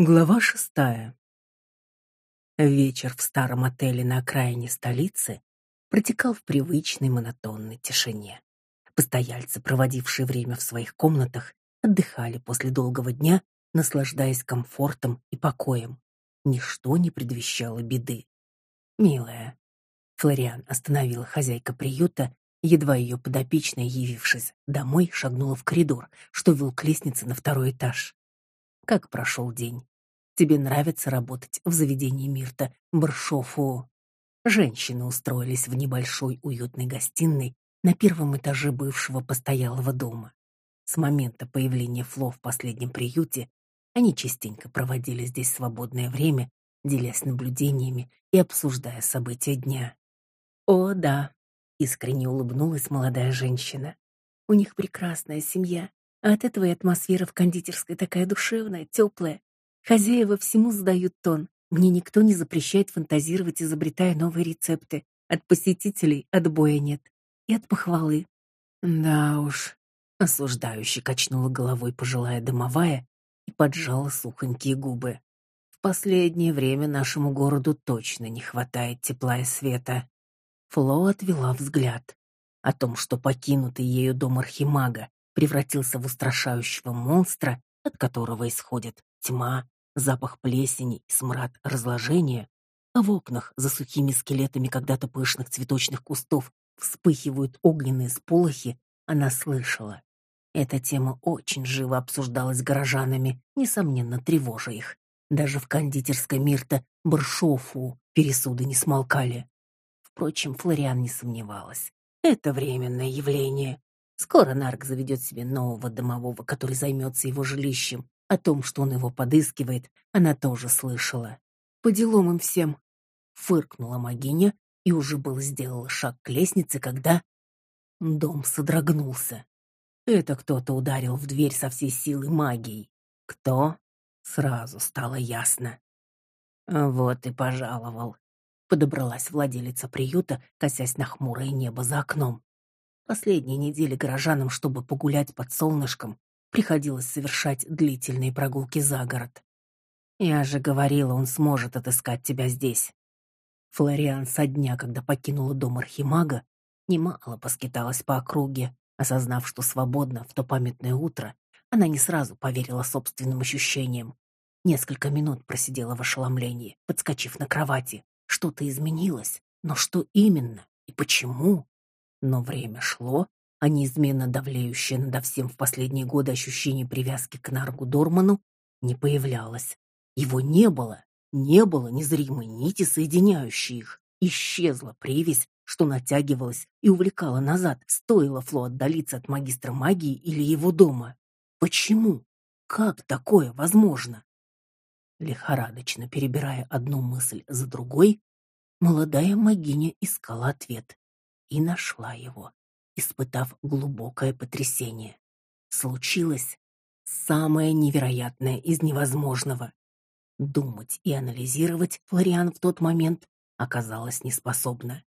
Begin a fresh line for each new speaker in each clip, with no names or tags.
Глава шестая. Вечер в старом отеле на окраине столицы протекал в привычной монотонной тишине. Постояльцы, проводившие время в своих комнатах, отдыхали после долгого дня, наслаждаясь комфортом и покоем. Ничто не предвещало беды. «Милая», — Флориан остановила хозяйка приюта, едва ее подопечная, явившись домой, шагнула в коридор, что вел к лестнице на второй этаж. Как прошел день? Тебе нравится работать в заведении Мирта Баршофу? Женщины устроились в небольшой уютной гостиной на первом этаже бывшего постоялого дома. С момента появления Фло в последнем приюте они частенько проводили здесь свободное время, делясь наблюдениями и обсуждая события дня. «О, да», — искренне улыбнулась молодая женщина. «У них прекрасная семья, а от этого и атмосфера в кондитерской такая душевная, теплая. Хозяева всему задают тон. Мне никто не запрещает фантазировать, изобретая новые рецепты. От посетителей отбоя нет. И от похвалы. Да уж, осуждающе качнула головой пожилая домовая и поджала сухонькие губы. В последнее время нашему городу точно не хватает тепла и света. Фло отвела взгляд. О том, что покинутый ею дом архимага превратился в устрашающего монстра, от которого исходит тьма, запах плесени и смрад разложения, а в окнах за сухими скелетами когда-то пышных цветочных кустов вспыхивают огненные сполохи, она слышала. Эта тема очень живо обсуждалась горожанами, несомненно, тревожа их. Даже в кондитерской Мирта Баршофу пересуды не смолкали. Впрочем, Флориан не сомневалась. Это временное явление. Скоро Нарк заведет себе нового домового, который займется его жилищем. О том, что он его подыскивает, она тоже слышала. По делам им всем. Фыркнула Магиня и уже был сделала шаг к лестнице, когда дом содрогнулся. Это кто-то ударил в дверь со всей силы магией. Кто? Сразу стало ясно. Вот и пожаловал. Подобралась владелица приюта, косясь на хмурое небо за окном. Последние недели горожанам, чтобы погулять под солнышком, приходилось совершать длительные прогулки за город. Я же говорила, он сможет отыскать тебя здесь. Флориан со дня, когда покинула дом архимага, немало поскиталась по округе, осознав, что свободно в то памятное утро, она не сразу поверила собственным ощущениям. Несколько минут просидела в ошеломлении, подскочив на кровати. Что-то изменилось, но что именно и почему? Но время шло, а неизменно давлеющее надо всем в последние годы ощущение привязки к Наргу Дорману не появлялось. Его не было, не было незримой нити, соединяющей их. Исчезла привязь, что натягивалась и увлекала назад, стоило Фло отдалиться от магистра магии или его дома. Почему? Как такое возможно? Лихорадочно перебирая одну мысль за другой, молодая магиня искала ответ и нашла его, испытав глубокое потрясение. Случилось самое невероятное из невозможного. Думать и анализировать Флориан в тот момент оказалась неспособна.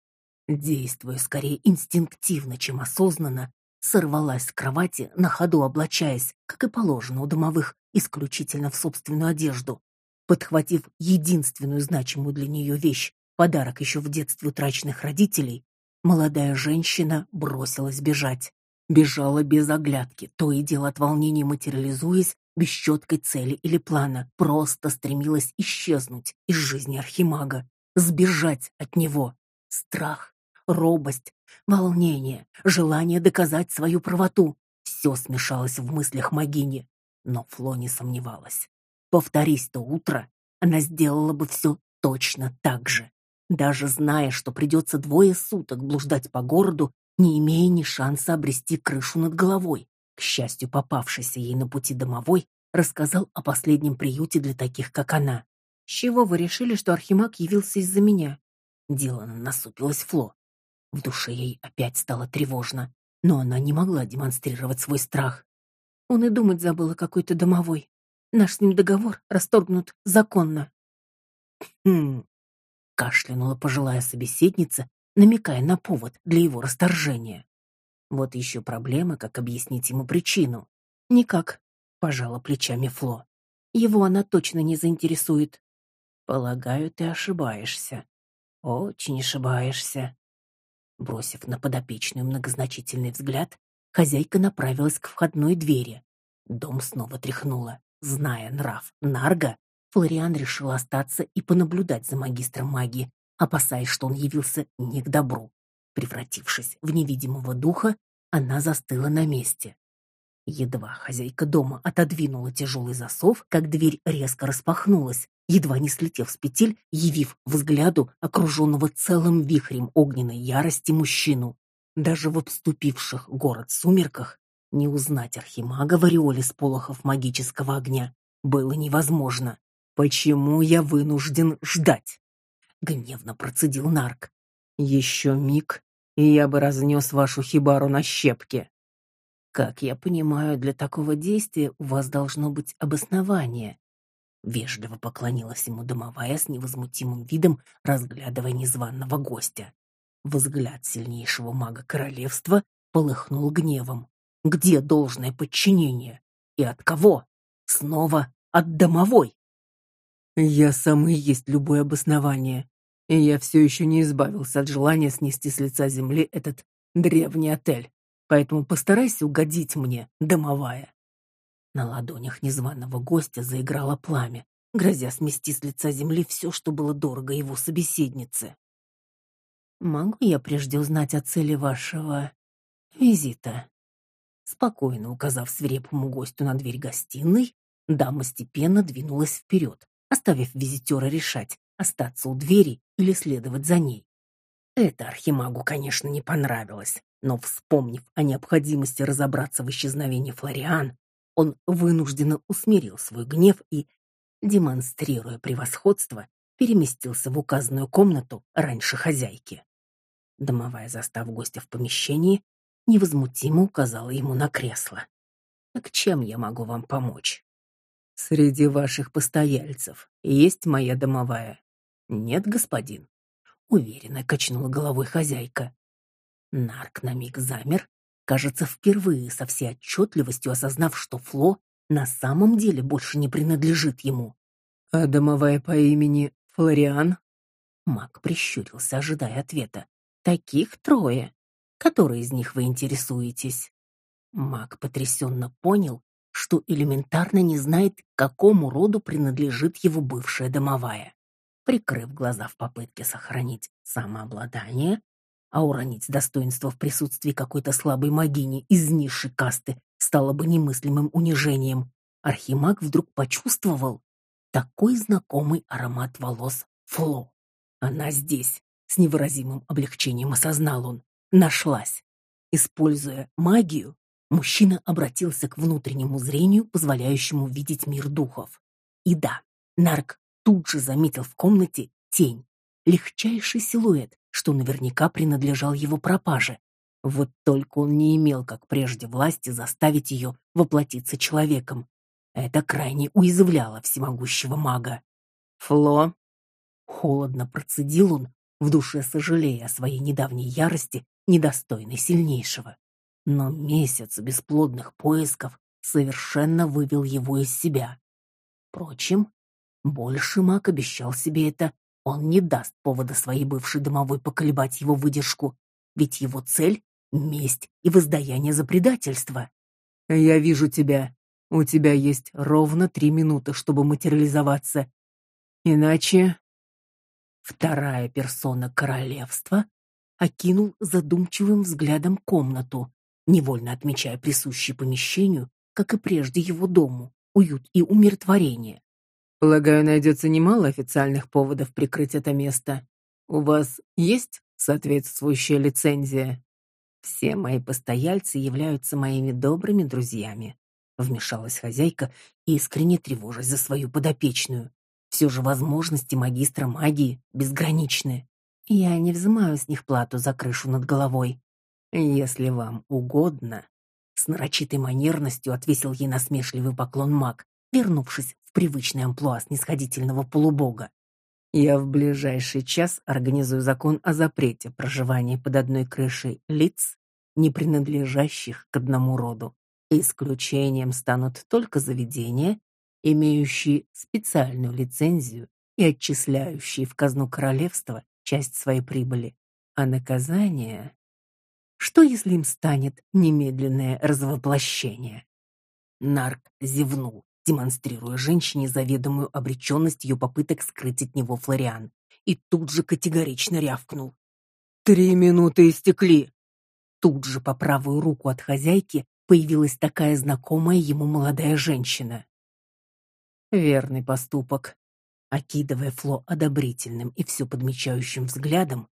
Действуя скорее инстинктивно, чем осознанно, сорвалась с кровати, на ходу облачаясь, как и положено у домовых, исключительно в собственную одежду. Подхватив единственную значимую для нее вещь, подарок еще в детстве утраченных родителей, Молодая женщина бросилась бежать. Бежала без оглядки, то и дело от волнения материализуясь, без четкой цели или плана, просто стремилась исчезнуть из жизни архимага, сбежать от него. Страх, робость, волнение, желание доказать свою правоту — все смешалось в мыслях Магини. Но Фло не сомневалась. Повторись то утро, она сделала бы все точно так же даже зная, что придется двое суток блуждать по городу, не имея ни шанса обрести крышу над головой. К счастью, попавшийся ей на пути домовой рассказал о последнем приюте для таких, как она. «С чего вы решили, что Архимаг явился из-за меня?» Делано насупилась Фло. В душе ей опять стало тревожно, но она не могла демонстрировать свой страх. Он и думать забыл о какой-то домовой. Наш с ним договор расторгнут законно. «Хм, кашлянула пожилая собеседница, намекая на повод для его расторжения. Вот еще проблема, как объяснить ему причину. Никак, пожала плечами Фло. Его она точно не заинтересует. Полагаю, ты ошибаешься. Очень ошибаешься. Бросив на подопечную многозначительный взгляд, хозяйка направилась к входной двери. Дом снова тряхнуло. Зная нрав Нарга, Флориан решил остаться и понаблюдать за магистром магии, опасаясь, что он явился не к добру. Превратившись в невидимого духа, она застыла на месте. Едва хозяйка дома отодвинула тяжелый засов, как дверь резко распахнулась, едва не слетев с петель, явив взгляду окруженного целым вихрем огненной ярости мужчину. Даже в обступивших город сумерках не узнать архимага в ореоле сполохов магического огня было невозможно. «Почему я вынужден ждать?» — гневно процедил Нарк. «Еще миг, и я бы разнес вашу хибару на щепки». «Как я понимаю, для такого действия у вас должно быть обоснование», Вежливо поклонилась ему домовая с невозмутимым видом, разглядывая незваного гостя. Взгляд сильнейшего мага королевства полыхнул гневом. Где должное подчинение? И от кого? Снова от домовой. Я сам и есть любое обоснование, и я все еще не избавился от желания снести с лица земли этот древний отель. Поэтому постарайся угодить мне, домовая. На ладонях незваного гостя заиграло пламя, грозя смести с лица земли все, что было дорого его собеседнице. «Могу я прежде узнать о цели вашего визита?» Спокойно указав свирепому гостю на дверь гостиной, дама степенно двинулась вперед, оставив визитера решать, остаться у двери или следовать за ней. Это Архимагу, конечно, не понравилось, но, вспомнив о необходимости разобраться в исчезновении Флориан, он вынужденно усмирил свой гнев и, демонстрируя превосходство, переместился в указанную комнату раньше хозяйки. Домовая, застав гостя в помещении, невозмутимо указала ему на кресло. «Так чем я могу вам помочь?» «Среди ваших постояльцев есть моя домовая?» «Нет, господин», — уверенно качнула головой хозяйка. Нарк на миг замер, кажется, впервые со всей отчетливостью осознав, что Фло на самом деле больше не принадлежит ему. «А домовая по имени Флориан?» Мак прищурился, ожидая ответа. «Таких трое. Который из них вы интересуетесь?» Мак потрясенно понял, что элементарно не знает, к какому роду принадлежит его бывшая домовая. Прикрыв глаза в попытке сохранить самообладание, а уронить достоинство в присутствии какой-то слабой магини из низшей касты стало бы немыслимым унижением. Архимаг вдруг почувствовал такой знакомый аромат волос Фло. Она здесь, с невыразимым облегчением осознал он, нашлась. Используя магию, мужчина обратился к внутреннему зрению, позволяющему видеть мир духов. И да, Нарк тут же заметил в комнате тень, легчайший силуэт, что наверняка принадлежал его пропаже. Вот только он не имел, как прежде, власти заставить ее воплотиться человеком. Это крайне уязвляло всемогущего мага. «Фло!» Холодно процедил он, в душе сожалея о своей недавней ярости, недостойной сильнейшего. Но месяц бесплодных поисков совершенно вывел его из себя. Впрочем, больше маг обещал себе это он не даст повода своей бывшей домовой поколебать его выдержку, ведь его цель — месть и воздаяние за предательство. «Я вижу тебя. У тебя есть ровно три минуты, чтобы материализоваться. Иначе...» Вторая персона королевства окинул задумчивым взглядом комнату, невольно отмечая присущий помещению, как и прежде его дому, уют и умиротворение. Полагаю, найдется немало официальных поводов прикрыть это место. У вас есть соответствующая лицензия? Все мои постояльцы являются моими добрыми друзьями. Вмешалась хозяйка, искренне тревожась за свою подопечную. Все же возможности магистра магии безграничны. Я не взимаю с них плату за крышу над головой. Если вам угодно, с нарочитой манерностью отвесил ей насмешливый поклон маг, вернувшись привычный амплуа снисходительного полубога. Я в ближайший час организую закон о запрете проживания под одной крышей лиц, не принадлежащих к одному роду. Исключением станут только заведения, имеющие специальную лицензию и отчисляющие в казну королевства часть своей прибыли. А наказание... Что, если им станет немедленное развоплощение? Нарк зевнул, демонстрируя женщине заведомую обреченность ее попыток скрыть от него Флориан, и тут же категорично рявкнул. «Три минуты истекли!» Тут же по правую руку от хозяйки появилась такая знакомая ему молодая женщина. Верный поступок. Окидывая Фло одобрительным и все подмечающим взглядом,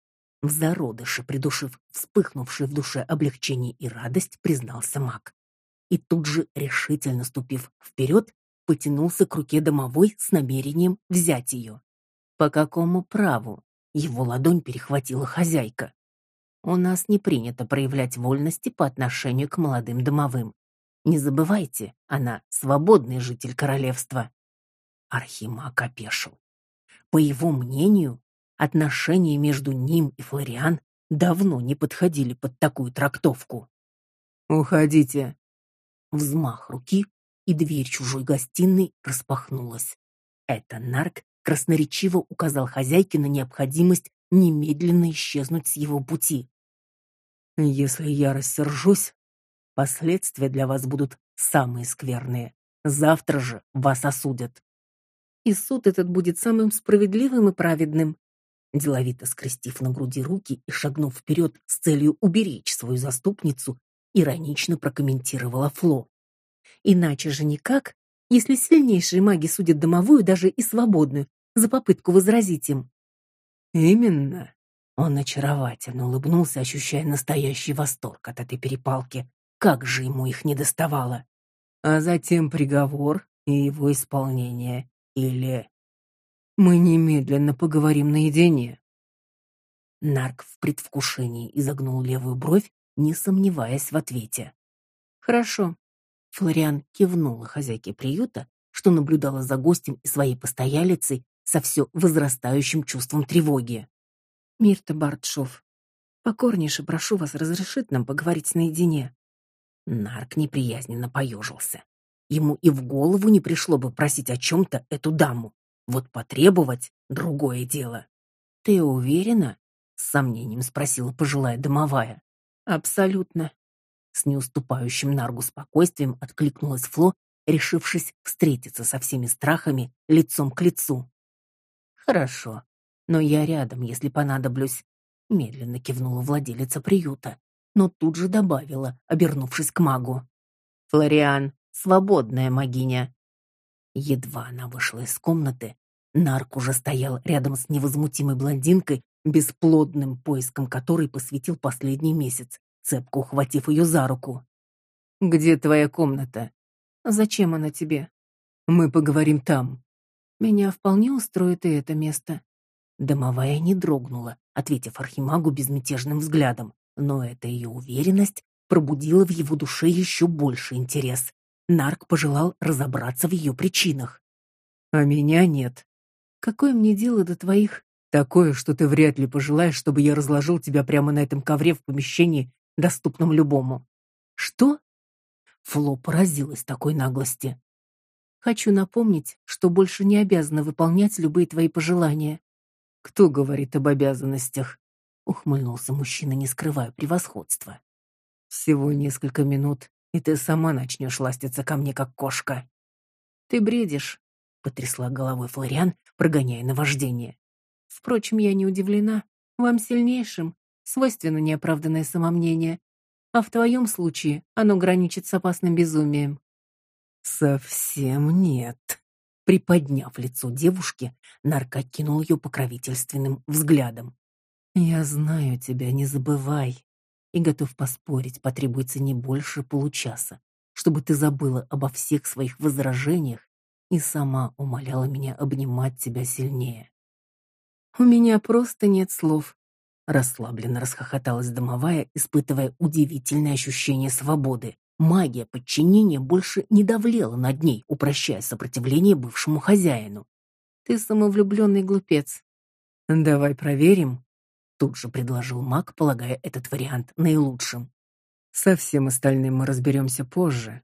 в зародыше придушив вспыхнувшее в душе облегчение и радость, признался маг. И тут же, решительно ступив вперед, потянулся к руке домовой с намерением взять ее. По какому праву? Его ладонь перехватила хозяйка. У нас не принято проявлять вольности по отношению к молодым домовым. Не забывайте, она свободный житель королевства. Архимаг опешил. По его мнению, отношения между ним и Флориан давно не подходили под такую трактовку. Уходите. Взмах руки, и дверь чужой гостиной распахнулась. Это нарк красноречиво указал хозяйке на необходимость немедленно исчезнуть с его пути. Если я рассержусь, последствия для вас будут самые скверные. Завтра же вас осудят. И суд этот будет самым справедливым и праведным. Деловито скрестив на груди руки и шагнув вперед с целью уберечь свою заступницу, иронично прокомментировала Фло. Иначе же никак, если сильнейшие маги судят домовую даже и свободную за попытку возразить им. Именно. Он очаровательно улыбнулся, ощущая настоящий восторг от этой перепалки. Как же ему их не доставало. А затем приговор и его исполнение. Или мы немедленно поговорим наедине. Нарк в предвкушении изогнул левую бровь, не сомневаясь в ответе. Хорошо. Флориан кивнула хозяйке приюта, что наблюдала за гостем и своей постоялицей со все возрастающим чувством тревоги. Мирта Бартшов, покорнейше прошу вас разрешить нам поговорить наедине. Нарк неприязненно поежился. Ему и в голову не пришло бы просить о чем то эту даму. Вот потребовать другое дело. Ты уверена? с сомнением спросила пожилая домовая. Абсолютно. С неуступающим Наргу спокойствием откликнулась Фло, решившись встретиться со всеми страхами лицом к лицу. Хорошо но я рядом, если понадоблюсь, медленно кивнула владелица приюта, но тут же добавила, обернувшись к магу: "Флориан, свободная магиня". Едва она вышла из комнаты, Нарк уже стоял рядом с невозмутимой блондинкой, бесплодным поиском которой посвятил последний месяц, цепко ухватив ее за руку. Где твоя комната? Зачем она тебе? Мы поговорим там. Меня вполне устроит и это место. Домовая не дрогнула, ответив архимагу безмятежным взглядом, но эта ее уверенность пробудила в его душе еще больше интерес. Нарк пожелал разобраться в ее причинах. А меня нет. Какое мне дело до твоих? Такое, что ты вряд ли пожелаешь, чтобы я разложил тебя прямо на этом ковре в помещении, доступном любому. Что? Фло поразилась такой наглости. Хочу напомнить, что больше не обязана выполнять любые твои пожелания. Кто говорит об обязанностях? Ухмыльнулся мужчина, не скрывая превосходства. Всего несколько минут, и ты сама начнешь ластиться ко мне как кошка. Ты бредишь, потрясла головой Флориан, прогоняя наваждение. Впрочем, я не удивлена. Вам сильнейшим свойственно неоправданное самомнение, а в твоем случае оно граничит с опасным безумием. Совсем нет, Приподняв лицо девушки, Нарк окинул ее покровительственным взглядом. «Я знаю тебя, не забывай. И готов поспорить, потребуется не больше получаса, чтобы ты забыла обо всех своих возражениях и сама умоляла меня обнимать тебя сильнее». «У меня просто нет слов», — расслабленно расхохоталась домовая, испытывая удивительное ощущение свободы. Магия подчинения больше не давлела над ней, упрощая сопротивление бывшему хозяину. Ты самовлюбленный глупец. Давай проверим, тут же предложил маг, полагая этот вариант наилучшим. Со всем остальным мы разберемся позже.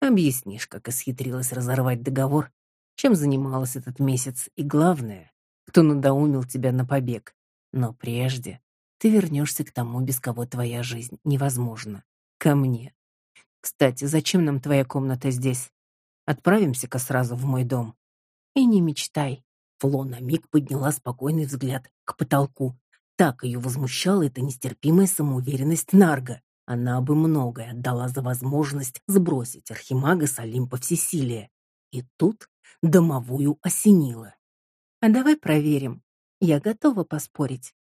Объяснишь, как исхитрилась разорвать договор чем занималась этот месяц и, главное, кто надоумил тебя на побег. Но прежде ты вернешься к тому, без кого твоя жизнь невозможна. Ко мне. Кстати, зачем нам твоя комната здесь? Отправимся-ка сразу в мой дом. И не мечтай. Фло на миг подняла спокойный взгляд к потолку. Так ее возмущала эта нестерпимая самоуверенность Нарга. Она бы многое отдала за возможность сбросить архимага с Олимпа всесилия. И тут домовую осенило. А давай проверим. Я готова поспорить.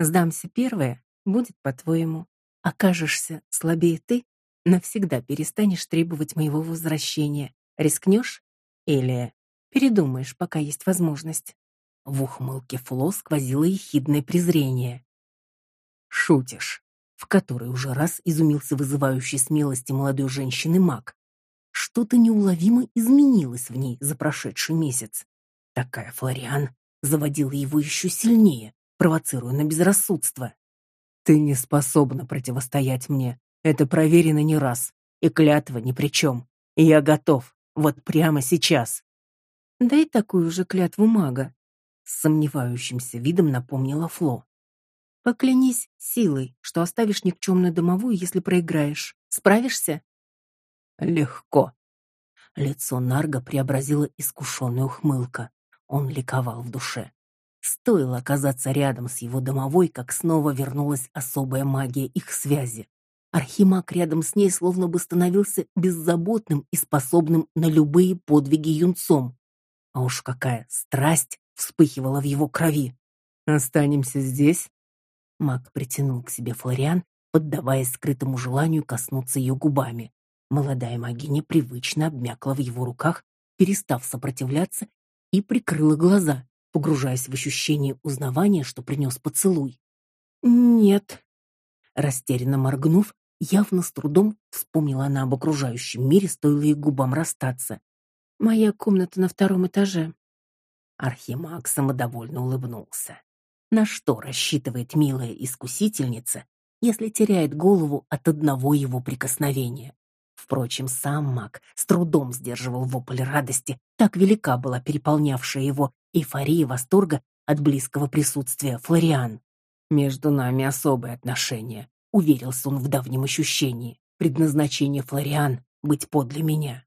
Сдамся первое, будет по-твоему. Окажешься слабее ты, навсегда перестанешь требовать моего возвращения. Рискнешь? Или передумаешь, пока есть возможность? В ухмылке Фло сквозило ехидное презрение. Шутишь? В который уже раз изумился вызывающий смелости молодой женщины Мак. Что-то неуловимо изменилось в ней за прошедший месяц. Такая Флориан заводила его еще сильнее, провоцируя на безрассудство. Ты не способна противостоять мне. Это проверено не раз, и клятва ни при чем. Я готов, вот прямо сейчас. Дай такую же клятву мага, с сомневающимся видом напомнила Фло. Поклянись силой, что оставишь никчемную домовую, если проиграешь. Справишься? Легко. Лицо Нарга преобразило искушенная ухмылка. Он ликовал в душе. Стоило оказаться рядом с его домовой, как снова вернулась особая магия их связи. Архимаг рядом с ней словно бы становился беззаботным и способным на любые подвиги юнцом. А уж какая страсть вспыхивала в его крови. Останемся здесь. Маг притянул к себе Флориан, поддаваясь скрытому желанию коснуться ее губами. Молодая магиня привычно обмякла в его руках, перестав сопротивляться, и прикрыла глаза, погружаясь в ощущение узнавания, что принес поцелуй. Нет. Растерянно моргнув, явно с трудом вспомнила она об окружающем мире, стоило ей губам расстаться. Моя комната на втором этаже. Архимаг самодовольно улыбнулся. На что рассчитывает милая искусительница, если теряет голову от одного его прикосновения? Впрочем, сам маг с трудом сдерживал вопль радости, так велика была переполнявшая его эйфория восторга от близкого присутствия Флориан. Между нами особые отношения, уверился он в давнем ощущении. Предназначение Флориан быть подле меня.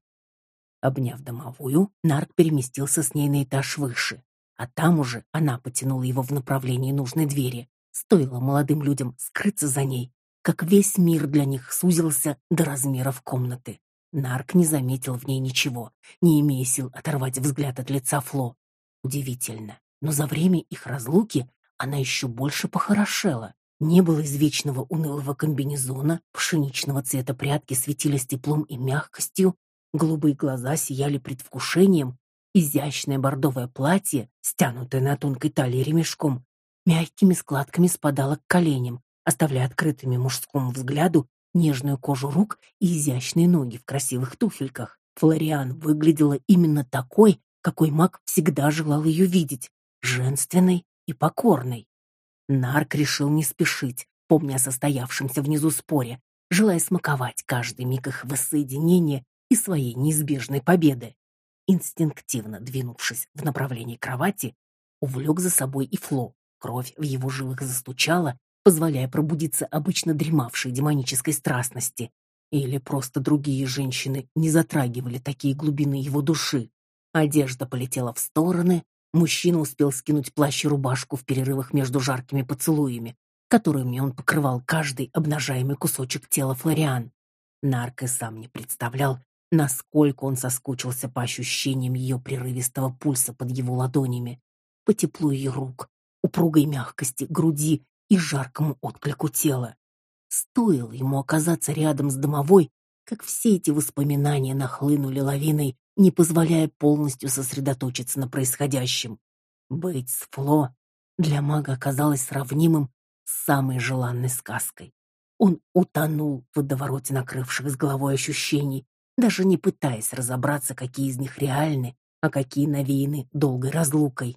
Обняв домовую, Нарк переместился с ней на этаж выше, а там уже она потянула его в направлении нужной двери. Стоило молодым людям скрыться за ней, как весь мир для них сузился до размеров комнаты. Нарк не заметил в ней ничего, не имея сил оторвать взгляд от лица Фло. Удивительно, но за время их разлуки она еще больше похорошела. Не было извечного унылого комбинезона, пшеничного цвета прядки светились теплом и мягкостью, голубые глаза сияли предвкушением, изящное бордовое платье, стянутое на тонкой талии ремешком, мягкими складками спадало к коленям, оставляя открытыми мужскому взгляду нежную кожу рук и изящные ноги в красивых туфельках. Флориан выглядела именно такой, какой маг всегда желал ее видеть, женственной и покорной. Нарк решил не спешить, помня о состоявшемся внизу споре, желая смаковать каждый миг их воссоединения и своей неизбежной победы. Инстинктивно двинувшись в направлении кровати, увлек за собой и Фло. Кровь в его жилах застучала, позволяя пробудиться обычно дремавшей демонической страстности. Или просто другие женщины не затрагивали такие глубины его души. Одежда полетела в стороны, мужчина успел скинуть плащ и рубашку в перерывах между жаркими поцелуями, которыми он покрывал каждый обнажаемый кусочек тела Флориан. Нарк и сам не представлял, насколько он соскучился по ощущениям ее прерывистого пульса под его ладонями, по теплу ее рук, упругой мягкости груди и жаркому отклику тела. Стоило ему оказаться рядом с домовой, как все эти воспоминания нахлынули лавиной, не позволяя полностью сосредоточиться на происходящем. Быть с Фло для мага оказалось сравнимым с самой желанной сказкой. Он утонул в водовороте накрывших с головой ощущений, даже не пытаясь разобраться, какие из них реальны, а какие навеяны долгой разлукой.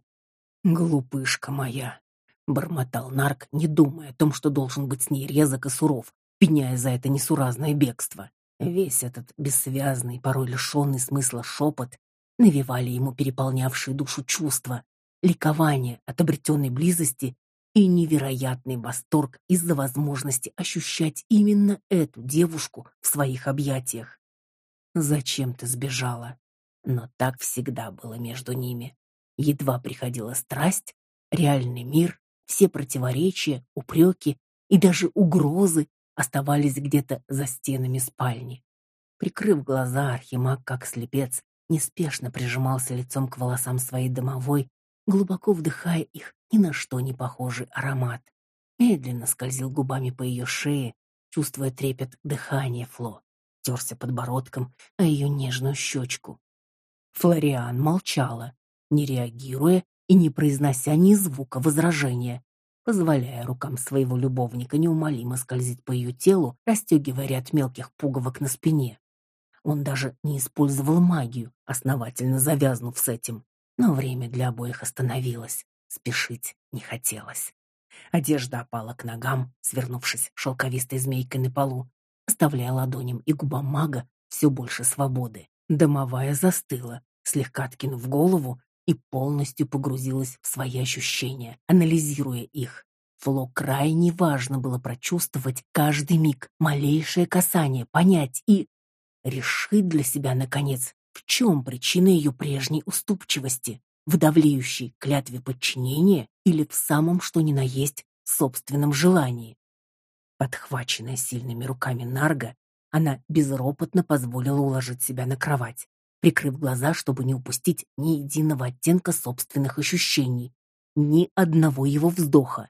Глупышка моя, бормотал Нарк, не думая о том, что должен быть с ней резок и суров, пеняя за это несуразное бегство. Весь этот бессвязный, порой лишенный смысла шепот навевали ему переполнявшие душу чувства, ликование от обретенной близости и невероятный восторг из-за возможности ощущать именно эту девушку в своих объятиях. Зачем ты сбежала? Но так всегда было между ними. Едва приходила страсть, реальный мир, все противоречия, упреки и даже угрозы оставались где-то за стенами спальни. Прикрыв глаза, Архимаг, как слепец, неспешно прижимался лицом к волосам своей домовой, глубоко вдыхая их ни на что не похожий аромат. Медленно скользил губами по ее шее, чувствуя трепет дыхания Фло, терся подбородком о ее нежную щечку. Флориан молчала, не реагируя и не произнося ни звука возражения, позволяя рукам своего любовника неумолимо скользить по ее телу, расстегивая ряд мелких пуговок на спине. Он даже не использовал магию, основательно завязнув с этим. Но время для обоих остановилось. Спешить не хотелось. Одежда опала к ногам, свернувшись шелковистой змейкой на полу, оставляя ладоням и губам мага все больше свободы. Домовая застыла, слегка откинув голову и полностью погрузилась в свои ощущения, анализируя их. Фло крайне важно было прочувствовать каждый миг, малейшее касание, понять и решить для себя наконец, в чем причина ее прежней уступчивости, в давлеющей клятве подчинения или в самом что ни на есть собственном желании. Подхваченная сильными руками Нарга, она безропотно позволила уложить себя на кровать прикрыв глаза, чтобы не упустить ни единого оттенка собственных ощущений, ни одного его вздоха.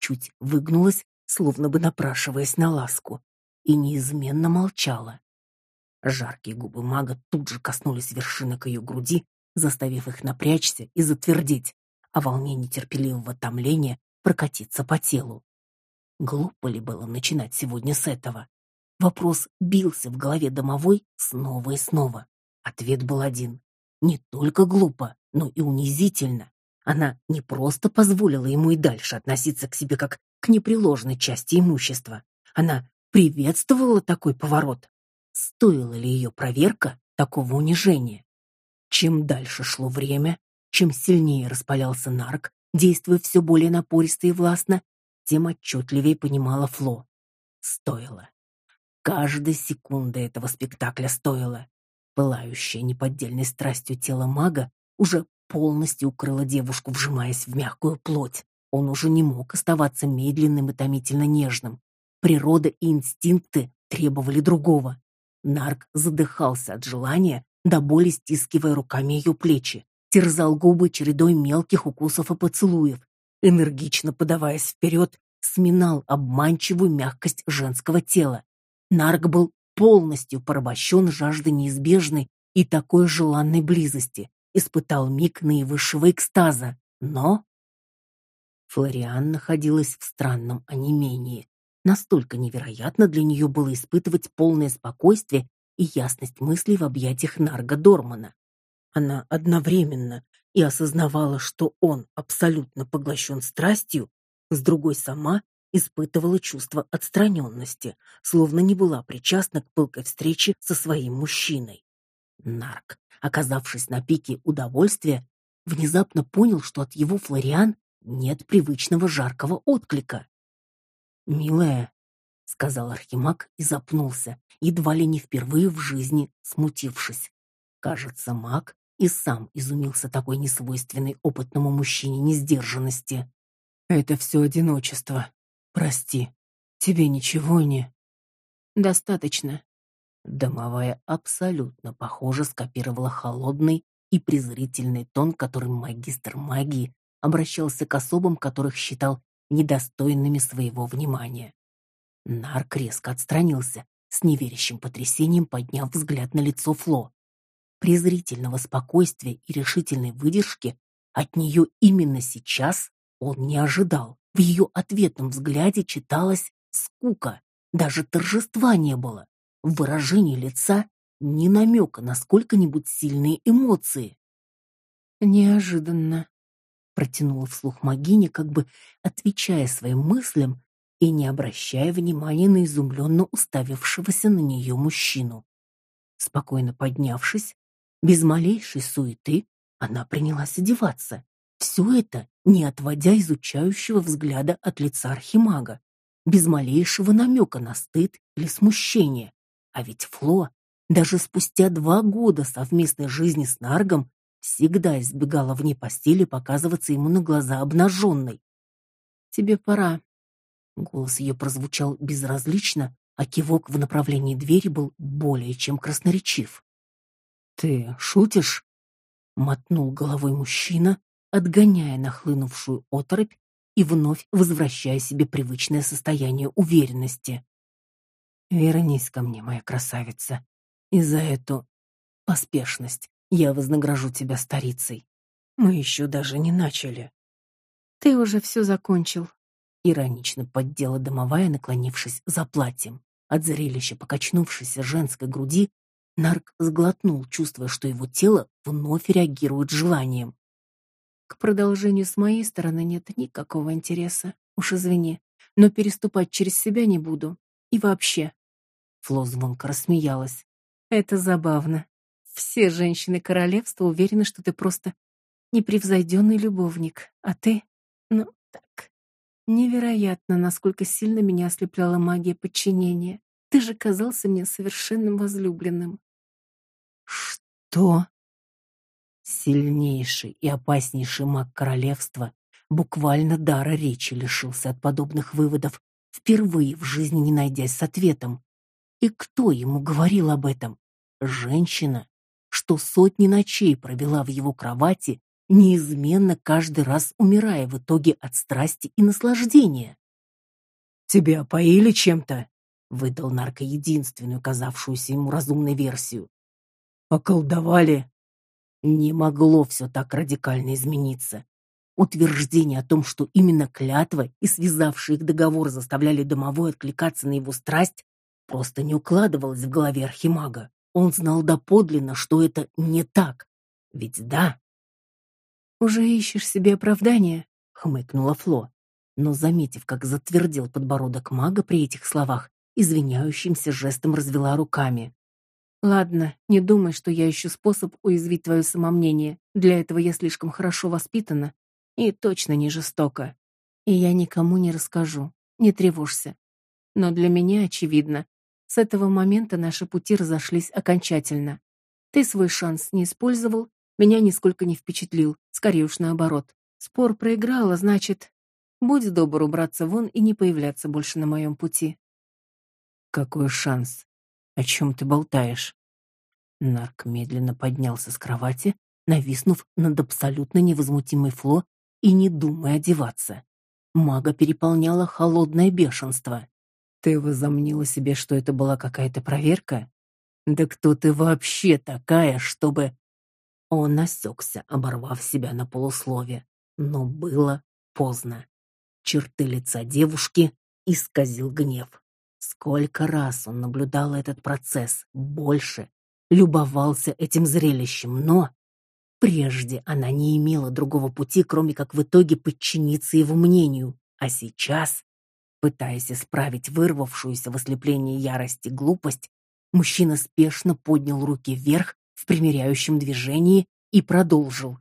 Чуть выгнулась, словно бы напрашиваясь на ласку, и неизменно молчала. Жаркие губы мага тут же коснулись вершинок ее груди, заставив их напрячься и затвердеть, а волнение терпеливого томления прокатиться по телу. Глупо ли было начинать сегодня с этого? Вопрос бился в голове домовой снова и снова. Ответ был один. Не только глупо, но и унизительно. Она не просто позволила ему и дальше относиться к себе как к непреложной части имущества. Она приветствовала такой поворот. Стоила ли ее проверка такого унижения? Чем дальше шло время, чем сильнее распалялся нарк, действуя все более напористо и властно, тем отчетливее понимала Фло. Стоило. Каждая секунда этого спектакля стоила. Пылающее неподдельной страстью тело мага уже полностью укрыло девушку, вжимаясь в мягкую плоть. Он уже не мог оставаться медленным и томительно нежным. Природа и инстинкты требовали другого. Нарк задыхался от желания, до боли стискивая руками ее плечи, терзал губы чередой мелких укусов и поцелуев, энергично подаваясь вперед, сминал обманчивую мягкость женского тела. Нарк был полностью порабощен жаждой неизбежной и такой желанной близости, испытал миг наивысшего экстаза, но... Флориан находилась в странном онемении. Настолько невероятно для нее было испытывать полное спокойствие и ясность мыслей в объятиях Нарга Дормана. Она одновременно и осознавала, что он абсолютно поглощен страстью, с другой сама испытывала чувство отстраненности, словно не была причастна к пылкой встрече со своим мужчиной. Нарк, оказавшись на пике удовольствия, внезапно понял, что от его Флориан нет привычного жаркого отклика. «Милая», — сказал Архимаг и запнулся, едва ли не впервые в жизни смутившись. Кажется, маг и сам изумился такой несвойственной опытному мужчине несдержанности. «Это все одиночество», Прости, тебе ничего не... Достаточно. Домовая абсолютно похоже скопировала холодный и презрительный тон, которым магистр магии обращался к особам, которых считал недостойными своего внимания. Нарк резко отстранился, с неверящим потрясением подняв взгляд на лицо Фло. Презрительного спокойствия и решительной выдержки от нее именно сейчас он не ожидал. В ее ответном взгляде читалась скука, даже торжества не было. В выражении лица ни намека на сколько-нибудь сильные эмоции. Неожиданно, протянула вслух Магиня, как бы отвечая своим мыслям и не обращая внимания на изумленно уставившегося на нее мужчину. Спокойно поднявшись, Без малейшей суеты она принялась одеваться. Все это, не отводя изучающего взгляда от лица архимага, без малейшего намека на стыд или смущение. А ведь Фло даже спустя два года совместной жизни с Наргом всегда избегала вне постели показываться ему на глаза обнаженной. «Тебе пора». Голос ее прозвучал безразлично, а кивок в направлении двери был более чем красноречив. «Ты шутишь?» — мотнул головой мужчина, отгоняя нахлынувшую оторопь и вновь возвращая себе привычное состояние уверенности. «Вернись ко мне, моя красавица, и за эту поспешность я вознагражу тебя старицей. Мы еще даже не начали. Ты уже все закончил. Иронично поддела домовая, наклонившись за платьем. От зрелища покачнувшейся женской груди Нарк сглотнул, чувствуя, что его тело вновь реагирует желанием. К продолжению с моей стороны нет никакого интереса. Уж извини, но переступать через себя не буду. И вообще. Фло звонко рассмеялась. Это забавно. Все женщины королевства уверены, что ты просто непревзойденный любовник, а ты, ну, так. Невероятно, насколько сильно меня ослепляла магия подчинения. Ты же казался мне совершенным возлюбленным. Что? Сильнейший и опаснейший маг королевства буквально дара речи лишился от подобных выводов, впервые в жизни не найдясь с ответом. И кто ему говорил об этом? Женщина, что сотни ночей провела в его кровати, неизменно каждый раз умирая в итоге от страсти и наслаждения. «Тебя опоили чем-то?» — выдал нарко единственную, казавшуюся ему разумной версию. «Околдовали?» Не могло все так радикально измениться. Утверждение о том, что именно клятва и связавший их договор заставляли домовой откликаться на его страсть, просто не укладывалось в голове архимага. Он знал доподлинно, что это не так. Ведь да. Уже ищешь себе оправдание, хмыкнула Фло, но заметив, как затвердел подбородок мага при этих словах, извиняющимся жестом развела руками. Ладно, не думай, что я ищу способ уязвить твое самомнение. Для этого я слишком хорошо воспитана и точно не жестока. И я никому не расскажу. Не тревожься. Но для меня очевидно, с этого момента наши пути разошлись окончательно. Ты свой шанс не использовал, меня нисколько не впечатлил, скорее уж наоборот. Спор проиграла, значит, будь добр убраться вон и не появляться больше на моем пути. Какой шанс? О чем ты болтаешь? Нарк медленно поднялся с кровати, нависнув над абсолютно невозмутимой Фло и не думая одеваться. Мага переполняло холодное бешенство. Ты возомнила себе, что это была какая-то проверка? Да кто ты вообще такая, чтобы Он осекся, оборвав себя на полуслове, но было поздно. Черты лица девушки исказил гнев. Сколько раз он наблюдал этот процесс, больше, любовался этим зрелищем, но прежде она не имела другого пути, кроме как в итоге подчиниться его мнению, а сейчас Пытаясь исправить вырвавшуюся в ослеплении ярости глупость, мужчина спешно поднял руки вверх в примиряющем движении и продолжил.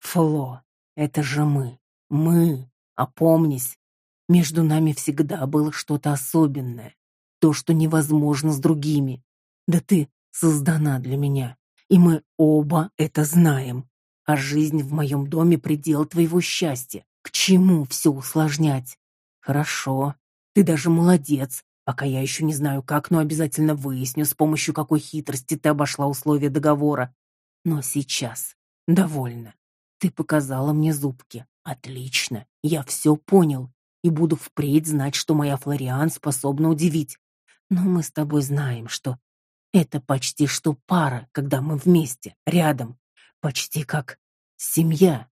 «Фло, это же мы, мы, опомнись. Между нами всегда было что-то особенное, то, что невозможно с другими. Да ты создана для меня, и мы оба это знаем. А жизнь в моем доме — предел твоего счастья. К чему все усложнять? Хорошо. Ты даже молодец. Пока я еще не знаю как, но обязательно выясню, с помощью какой хитрости ты обошла условия договора. Но сейчас довольно. Ты показала мне зубки. Отлично. Я все понял и буду впредь знать, что моя Флориан способна удивить. Но мы с тобой знаем, что это почти что пара, когда мы вместе, рядом, почти как семья.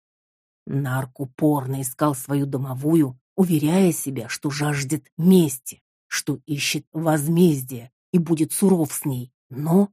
Нарк упорно искал свою домовую, уверяя себя, что жаждет мести, что ищет возмездия и будет суров с ней. Но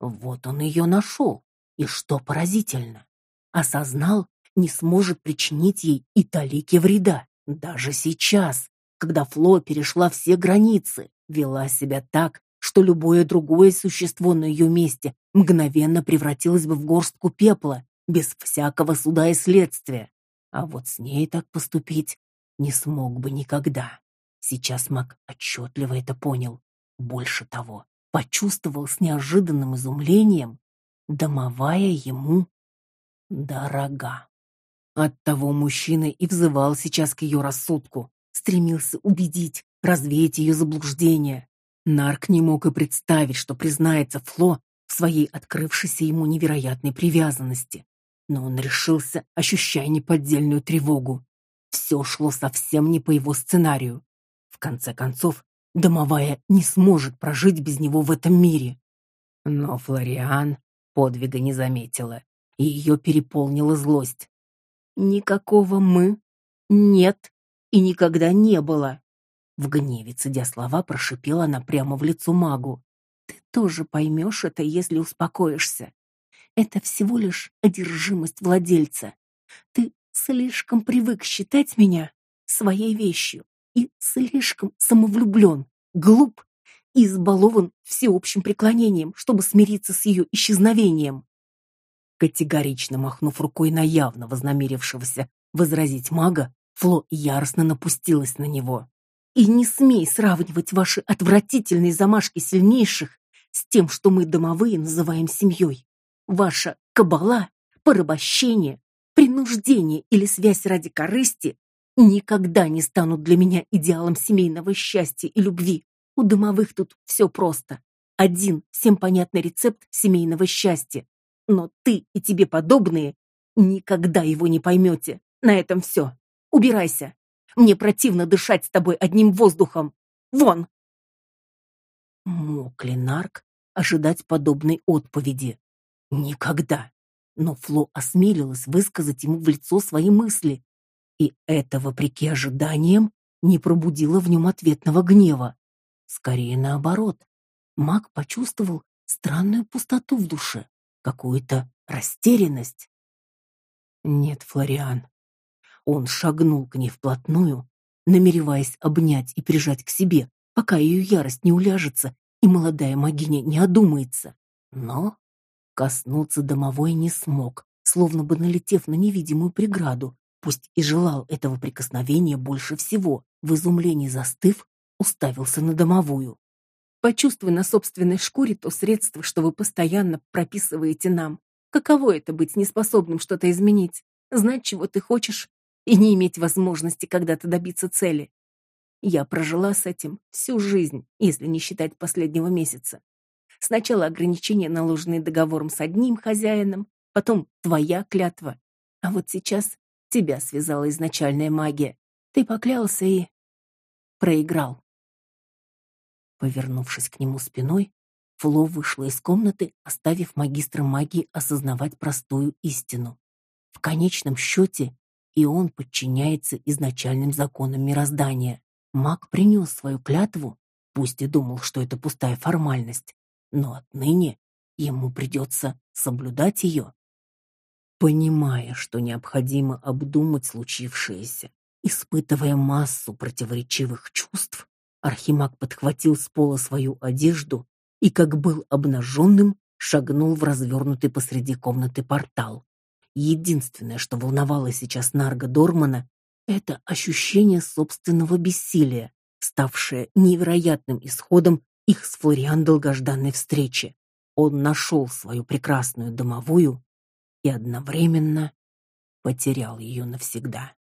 вот он ее нашел, и что поразительно, осознал, не сможет причинить ей и талики вреда. Даже сейчас, когда Фло перешла все границы, вела себя так, что любое другое существо на ее месте мгновенно превратилась бы в горстку пепла, без всякого суда и следствия. А вот с ней так поступить не смог бы никогда. Сейчас Мак отчетливо это понял. Больше того, почувствовал с неожиданным изумлением, домовая ему дорога. Оттого мужчина и взывал сейчас к ее рассудку, стремился убедить, развеять ее заблуждение. Нарк не мог и представить, что признается Фло в своей открывшейся ему невероятной привязанности. Но он решился, ощущая неподдельную тревогу. Все шло совсем не по его сценарию. В конце концов, домовая не сможет прожить без него в этом мире. Но Флориан подвига не заметила, и ее переполнила злость. Никакого мы нет и никогда не было. В гневе, цедя слова, прошипела она прямо в лицо магу. Ты тоже поймешь это, если успокоишься. Это всего лишь одержимость владельца. Ты слишком привык считать меня своей вещью и слишком самовлюблен, глуп и избалован всеобщим преклонением, чтобы смириться с ее исчезновением. Категорично махнув рукой на явно вознамерившегося возразить мага, Фло яростно напустилась на него. И не смей сравнивать ваши отвратительные замашки сильнейших с тем, что мы домовые называем семьей. Ваша кабала, порабощение, принуждение или связь ради корысти никогда не станут для меня идеалом семейного счастья и любви. У домовых тут все просто. Один всем понятный рецепт семейного счастья. Но ты и тебе подобные никогда его не поймете. На этом все. Убирайся. Мне противно дышать с тобой одним воздухом. Вон. Мог ли Нарк ожидать подобной отповеди? Никогда. Но Фло осмелилась высказать ему в лицо свои мысли, и это, вопреки ожиданиям, не пробудило в нем ответного гнева. Скорее наоборот. Маг почувствовал странную пустоту в душе какую-то растерянность. Нет, Флориан. Он шагнул к ней вплотную, намереваясь обнять и прижать к себе, пока ее ярость не уляжется и молодая магиня не одумается. Но коснуться домовой не смог, словно бы налетев на невидимую преграду, пусть и желал этого прикосновения больше всего, в изумлении застыв, уставился на домовую. Почувствуй на собственной шкуре то средство, что вы постоянно прописываете нам. Каково это быть неспособным что-то изменить, знать, чего ты хочешь, и не иметь возможности когда-то добиться цели? Я прожила с этим всю жизнь, если не считать последнего месяца. Сначала ограничения, наложенные договором с одним хозяином, потом твоя клятва. А вот сейчас тебя связала изначальная магия. Ты поклялся и проиграл. Повернувшись к нему спиной, Фло вышла из комнаты, оставив магистра магии осознавать простую истину. В конечном счете и он подчиняется изначальным законам мироздания. Маг принес свою клятву, пусть и думал, что это пустая формальность, но отныне ему придется соблюдать ее. Понимая, что необходимо обдумать случившееся, испытывая массу противоречивых чувств, Архимаг подхватил с пола свою одежду и, как был обнаженным, шагнул в развернутый посреди комнаты портал. Единственное, что волновало сейчас Нарга Дормана, это ощущение собственного бессилия, ставшее невероятным исходом их с Флориан долгожданной встречи. Он нашел свою прекрасную домовую и одновременно потерял ее навсегда.